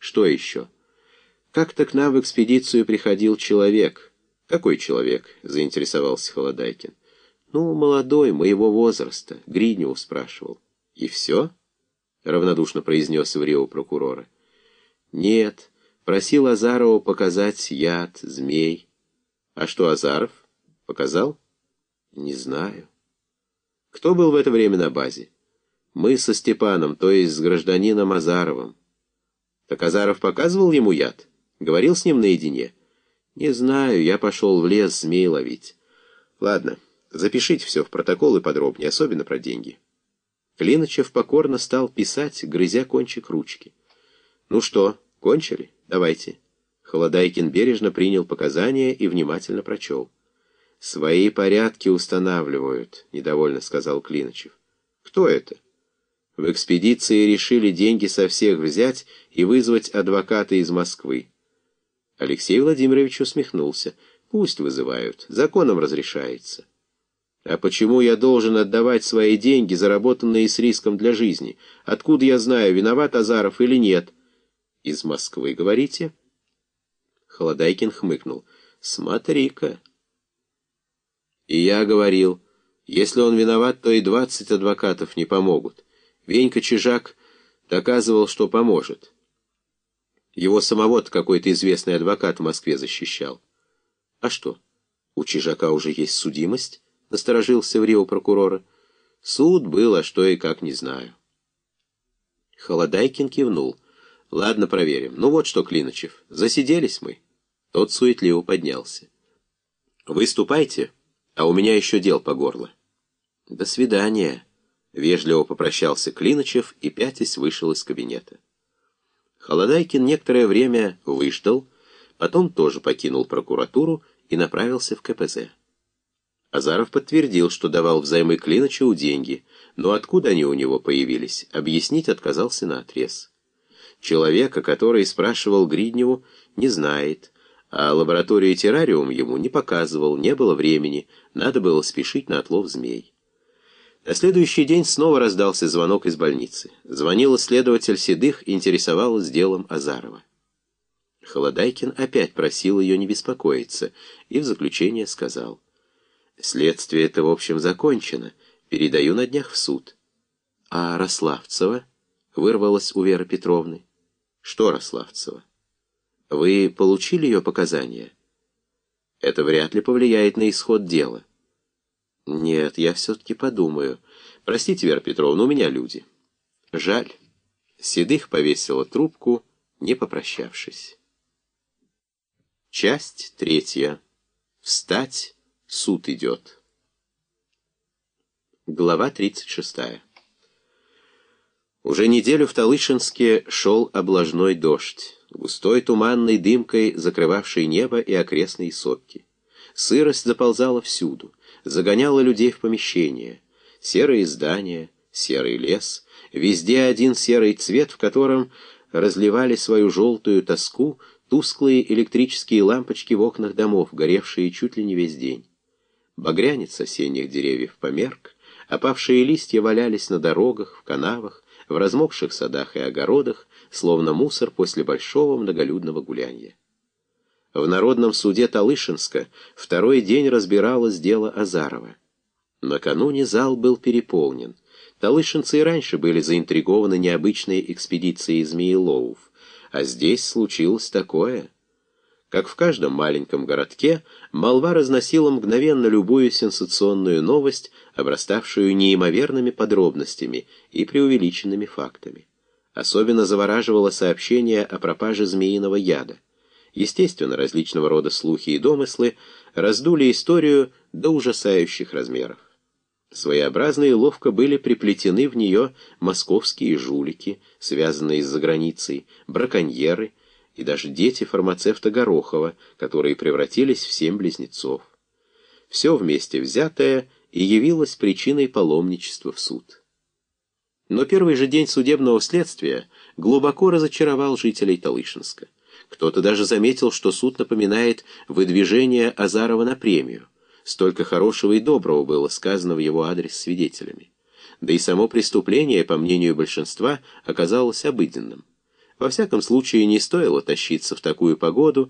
Что еще? Как-то к нам в экспедицию приходил человек. Какой человек? Заинтересовался Холодайкин. Ну, молодой, моего возраста. Гридневу спрашивал. И все? Равнодушно произнес Иврео прокурора. Нет, просил Азарова показать яд, змей. А что Азаров? Показал? Не знаю. Кто был в это время на базе? Мы со Степаном, то есть с гражданином Азаровым. Так Азаров показывал ему яд? Говорил с ним наедине? Не знаю, я пошел в лес змей ловить. Ладно, запишите все в протокол и подробнее, особенно про деньги. Клиночев покорно стал писать, грызя кончик ручки. «Ну что, кончили? Давайте». Холодайкин бережно принял показания и внимательно прочел. «Свои порядки устанавливают», — недовольно сказал Клиночев. «Кто это?» В экспедиции решили деньги со всех взять и вызвать адвоката из Москвы. Алексей Владимирович усмехнулся. «Пусть вызывают. Законом разрешается». «А почему я должен отдавать свои деньги, заработанные с риском для жизни? Откуда я знаю, виноват Азаров или нет?» «Из Москвы, говорите?» Холодайкин хмыкнул. «Смотри-ка». И я говорил, если он виноват, то и двадцать адвокатов не помогут. Венька Чижак доказывал, что поможет. Его самого-то какой-то известный адвокат в Москве защищал. А что, у Чижака уже есть судимость? Насторожился в Рио прокурора. Суд был, а что и как, не знаю. Холодайкин кивнул. Ладно, проверим. Ну вот что, Клиночев, засиделись мы. Тот суетливо поднялся. Выступайте, а у меня еще дел по горло. До свидания. Вежливо попрощался Клиночев и пятясь вышел из кабинета. Холодайкин некоторое время выждал, потом тоже покинул прокуратуру и направился в КПЗ. Азаров подтвердил, что давал взаймы Клиночеву деньги, но откуда они у него появились, объяснить отказался наотрез. Человека, который спрашивал Гридневу, не знает, а лабораторию террариум ему не показывал, не было времени, надо было спешить на отлов змей. На следующий день снова раздался звонок из больницы. Звонил следователь Седых, интересовалась делом Азарова. Холодайкин опять просил ее не беспокоиться и в заключение сказал. «Следствие это, в общем, закончено. Передаю на днях в суд». «А Рославцева?» — вырвалась у Веры Петровны. «Что Рославцева?» «Вы получили ее показания?» «Это вряд ли повлияет на исход дела». Нет, я все-таки подумаю. Простите, Вера Петровна, у меня люди. Жаль. Седых повесила трубку, не попрощавшись. Часть третья. Встать, суд идет. Глава 36. Уже неделю в Талышинске шел облажной дождь, густой туманной дымкой закрывавший небо и окрестные сопки. Сырость заползала всюду загоняла людей в помещения. Серые здания, серый лес, везде один серый цвет, в котором разливали свою желтую тоску тусклые электрические лампочки в окнах домов, горевшие чуть ли не весь день. Багрянец осенних деревьев померк, опавшие листья валялись на дорогах, в канавах, в размокших садах и огородах, словно мусор после большого многолюдного гуляния. В Народном суде Талышинска второй день разбиралось дело Азарова. Накануне зал был переполнен. Талышинцы и раньше были заинтригованы необычной экспедицией Змееловов, а здесь случилось такое. Как в каждом маленьком городке, молва разносила мгновенно любую сенсационную новость, обраставшую неимоверными подробностями и преувеличенными фактами. Особенно завораживало сообщение о пропаже змеиного яда. Естественно, различного рода слухи и домыслы раздули историю до ужасающих размеров. Своеобразно ловко были приплетены в нее московские жулики, связанные с заграницей, браконьеры и даже дети фармацевта Горохова, которые превратились в семь близнецов. Все вместе взятое и явилось причиной паломничества в суд. Но первый же день судебного следствия глубоко разочаровал жителей Талышинска. Кто-то даже заметил, что суд напоминает выдвижение Азарова на премию. Столько хорошего и доброго было сказано в его адрес свидетелями. Да и само преступление, по мнению большинства, оказалось обыденным. Во всяком случае, не стоило тащиться в такую погоду,